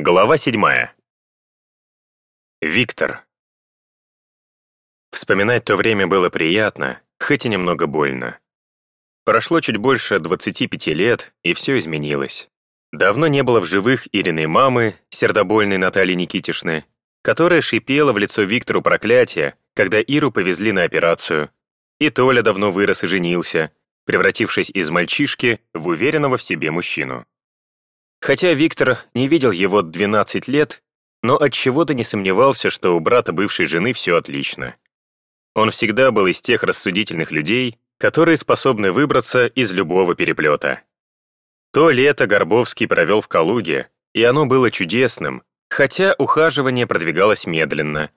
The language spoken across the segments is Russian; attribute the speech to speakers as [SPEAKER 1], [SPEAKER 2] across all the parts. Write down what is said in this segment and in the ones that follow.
[SPEAKER 1] Глава седьмая. Виктор. Вспоминать то время было приятно, хоть и немного больно. Прошло чуть больше 25 лет, и все изменилось. Давно не было в живых Ириной мамы, сердобольной Натальи Никитишны, которая шипела в лицо Виктору проклятие, когда Иру повезли на операцию. И Толя давно вырос и женился, превратившись из мальчишки в уверенного в себе мужчину. Хотя Виктор не видел его 12 лет, но от чего то не сомневался, что у брата бывшей жены все отлично. Он всегда был из тех рассудительных людей, которые способны выбраться из любого переплета. То лето Горбовский провел в Калуге, и оно было чудесным, хотя ухаживание продвигалось медленно.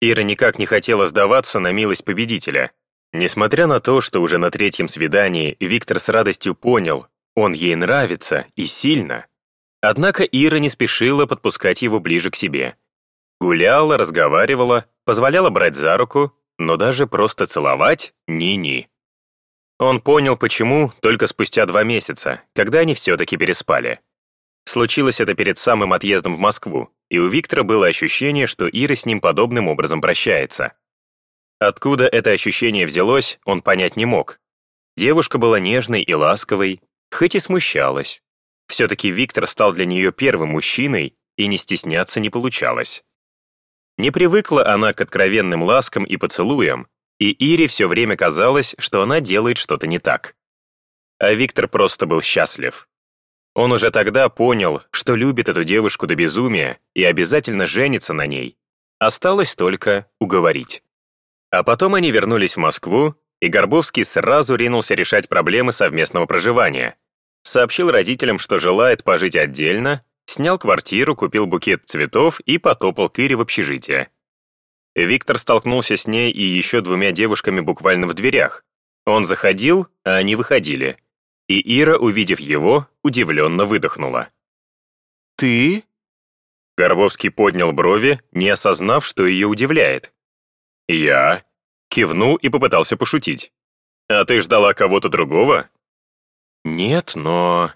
[SPEAKER 1] Ира никак не хотела сдаваться на милость победителя. Несмотря на то, что уже на третьем свидании Виктор с радостью понял, он ей нравится и сильно, Однако Ира не спешила подпускать его ближе к себе. Гуляла, разговаривала, позволяла брать за руку, но даже просто целовать — ни-ни. Он понял, почему, только спустя два месяца, когда они все-таки переспали. Случилось это перед самым отъездом в Москву, и у Виктора было ощущение, что Ира с ним подобным образом прощается. Откуда это ощущение взялось, он понять не мог. Девушка была нежной и ласковой, хоть и смущалась, все-таки Виктор стал для нее первым мужчиной, и не стесняться не получалось. Не привыкла она к откровенным ласкам и поцелуям, и Ире все время казалось, что она делает что-то не так. А Виктор просто был счастлив. Он уже тогда понял, что любит эту девушку до безумия и обязательно женится на ней. Осталось только уговорить. А потом они вернулись в Москву, и Горбовский сразу ринулся решать проблемы совместного проживания, сообщил родителям, что желает пожить отдельно, снял квартиру, купил букет цветов и потопал к Ире в общежитие. Виктор столкнулся с ней и еще двумя девушками буквально в дверях. Он заходил, а они выходили. И Ира, увидев его, удивленно выдохнула.
[SPEAKER 2] «Ты?»
[SPEAKER 1] Горбовский поднял брови, не осознав, что ее удивляет. «Я?» Кивнул и попытался пошутить. «А ты ждала кого-то другого?» «Нет, но...»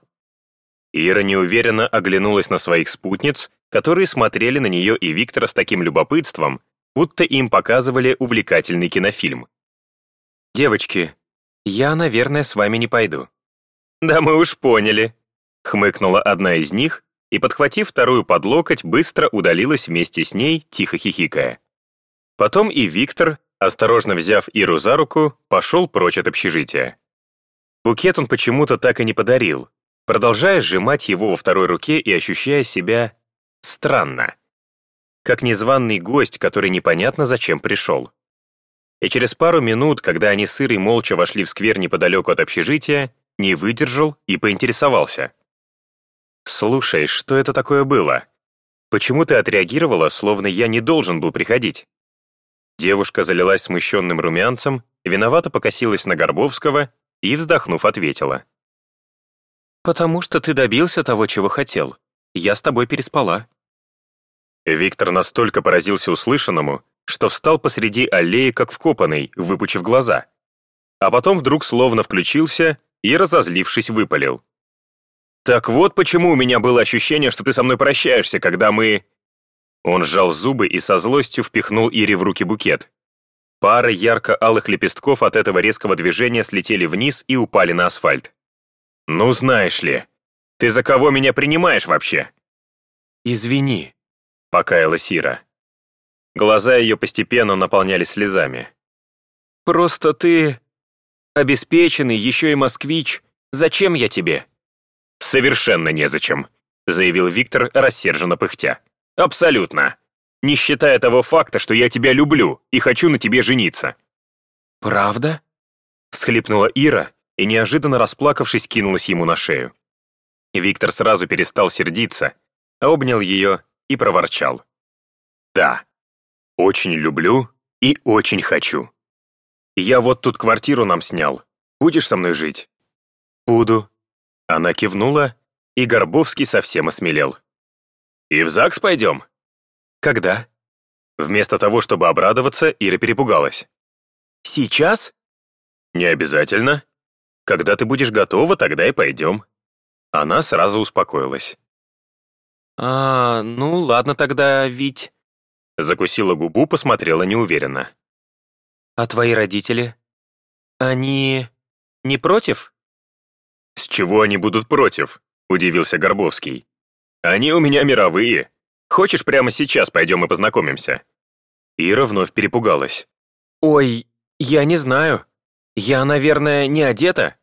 [SPEAKER 1] Ира неуверенно оглянулась на своих спутниц, которые смотрели на нее и Виктора с таким любопытством, будто им показывали увлекательный кинофильм. «Девочки, я, наверное, с вами не пойду». «Да мы уж поняли», — хмыкнула одна из них и, подхватив вторую под локоть, быстро удалилась вместе с ней, тихо хихикая. Потом и Виктор, осторожно взяв Иру за руку, пошел прочь от общежития. Букет он почему-то так и не подарил, продолжая сжимать его во второй руке и ощущая себя странно. Как незваный гость, который непонятно зачем пришел. И через пару минут, когда они с Ирой молча вошли в сквер неподалеку от общежития, не выдержал и поинтересовался. «Слушай, что это такое было? Почему ты отреагировала, словно я не должен был приходить?» Девушка залилась смущенным румянцем, виновато покосилась на Горбовского и, вздохнув, ответила. «Потому что ты добился того, чего хотел. Я с тобой переспала». Виктор настолько поразился услышанному, что встал посреди аллеи, как вкопанный, выпучив глаза. А потом вдруг словно включился и, разозлившись, выпалил. «Так вот почему у меня было ощущение, что ты со мной прощаешься, когда мы...» Он сжал зубы и со злостью впихнул Ире в руки букет. Пары ярко-алых лепестков от этого резкого движения слетели вниз и упали на асфальт. «Ну, знаешь ли, ты за кого меня принимаешь вообще?»
[SPEAKER 2] «Извини», —
[SPEAKER 1] покаялась Ира. Глаза ее постепенно наполнялись слезами.
[SPEAKER 2] «Просто ты обеспеченный, еще и москвич. Зачем я тебе?»
[SPEAKER 1] «Совершенно незачем», — заявил Виктор, рассерженно пыхтя. «Абсолютно не считая того факта, что я тебя люблю и хочу на тебе жениться».
[SPEAKER 2] «Правда?»
[SPEAKER 1] — всхлипнула Ира и, неожиданно расплакавшись, кинулась ему на шею. Виктор сразу перестал сердиться, обнял ее и проворчал. «Да, очень люблю и очень хочу. Я вот тут квартиру нам снял. Будешь со мной жить?»
[SPEAKER 2] «Буду».
[SPEAKER 1] Она кивнула, и Горбовский совсем осмелел. «И в ЗАГС пойдем?»
[SPEAKER 2] «Когда?»
[SPEAKER 1] Вместо того, чтобы обрадоваться, Ира перепугалась.
[SPEAKER 2] «Сейчас?»
[SPEAKER 1] «Не обязательно. Когда ты будешь готова, тогда и пойдем». Она сразу успокоилась.
[SPEAKER 2] «А, ну ладно тогда, Вить».
[SPEAKER 1] Закусила губу, посмотрела неуверенно.
[SPEAKER 2] «А твои родители? Они не против?»
[SPEAKER 1] «С чего они будут против?» — удивился Горбовский. «Они у меня мировые. Хочешь, прямо сейчас пойдем и познакомимся?» Ира вновь перепугалась.
[SPEAKER 2] «Ой, я не знаю. Я, наверное, не одета?»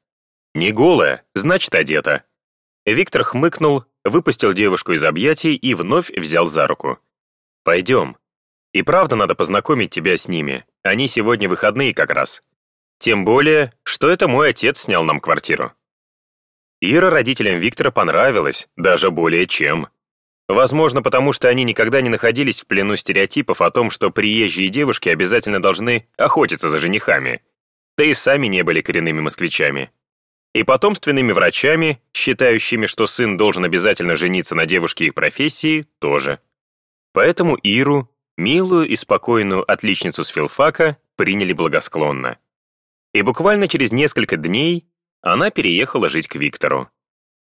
[SPEAKER 1] «Не голая, значит, одета». Виктор хмыкнул, выпустил девушку из объятий и вновь взял за руку. «Пойдем. И правда надо познакомить тебя с ними. Они сегодня выходные как раз. Тем более, что это мой отец снял нам квартиру». Ира родителям Виктора понравилась, даже более чем. Возможно, потому что они никогда не находились в плену стереотипов о том, что приезжие девушки обязательно должны охотиться за женихами. Да и сами не были коренными москвичами и потомственными врачами, считающими, что сын должен обязательно жениться на девушке их профессии, тоже. Поэтому Иру, милую и спокойную отличницу с филфака, приняли благосклонно. И буквально через несколько дней она переехала жить к Виктору.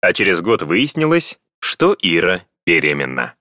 [SPEAKER 1] А через год выяснилось, что Ира беременна.